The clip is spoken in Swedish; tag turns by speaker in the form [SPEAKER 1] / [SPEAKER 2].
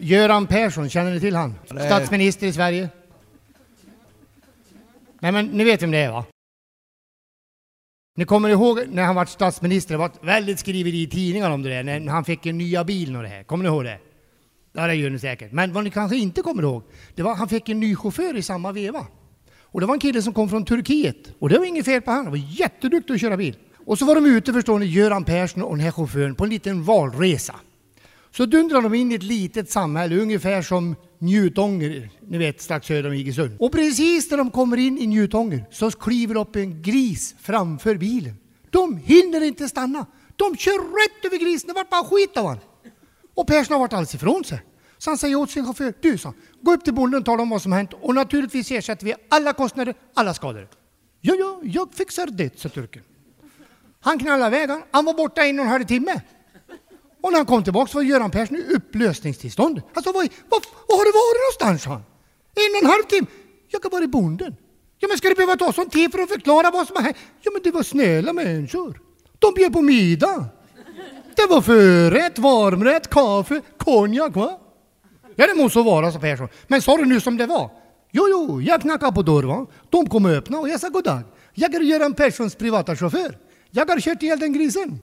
[SPEAKER 1] Göran Persson, känner ni till han? Statsminister i Sverige. Nej men ni vet vem det är va? Ni kommer ihåg när han var statsminister, det var väldigt skriveri i tidningarna om det där, när han fick en nya bil och det här. Kommer ni ihåg det? Ja, det gör ni säkert. Men vad ni kanske inte kommer ihåg, det var att han fick en ny chaufför i samma veva. Och det var en kille som kom från Turkiet. Och det var inget fel på honom, han var jätteduktig att köra bil. Och så var de ute, förstår ni, Göran Persson och den här chauffören på en liten valresa. Så dundrar de in i ett litet samhälle, ungefär som Njutånger, ni vet strax söder om Iggesund. Och precis när de kommer in i Njutånger så kliver upp en gris framför bilen. De hinner inte stanna. De kör rätt över grisen, det vart bara skit av han. Och Persson har varit alldeles ifrån sig. Så han säger åt sin chaufför, du sa, gå upp till bonden och tala om vad som hänt och naturligtvis ersätter vi alla kostnader, alla skador. Ja, ja, jag fixar det, sa turken. Han knallade iväg, han. han var borta en och en halv timme. Och när han kom tillbaka var Göran Persson i upplösningstillstånd. Alltså, vad, vad, vad har du varit någonstans? han. En och en halv timme? Jag har varit bonden. Ja, men ska det behöva ta sån tid för att förklara vad som har hänt? Ja, men det var snälla människor. De bjöd på middag. Det var förrätt, varmrätt, kaffe, konjak, va? Ja, det må så vara, sa Persson. Men sa du nu som det var? Jo, jo, jag knackade på dörren, va? De kom och öppnade och jag sa goddag. Jag är Göran Perssons privata chaufför. Jag har kört ihjäl den grisen.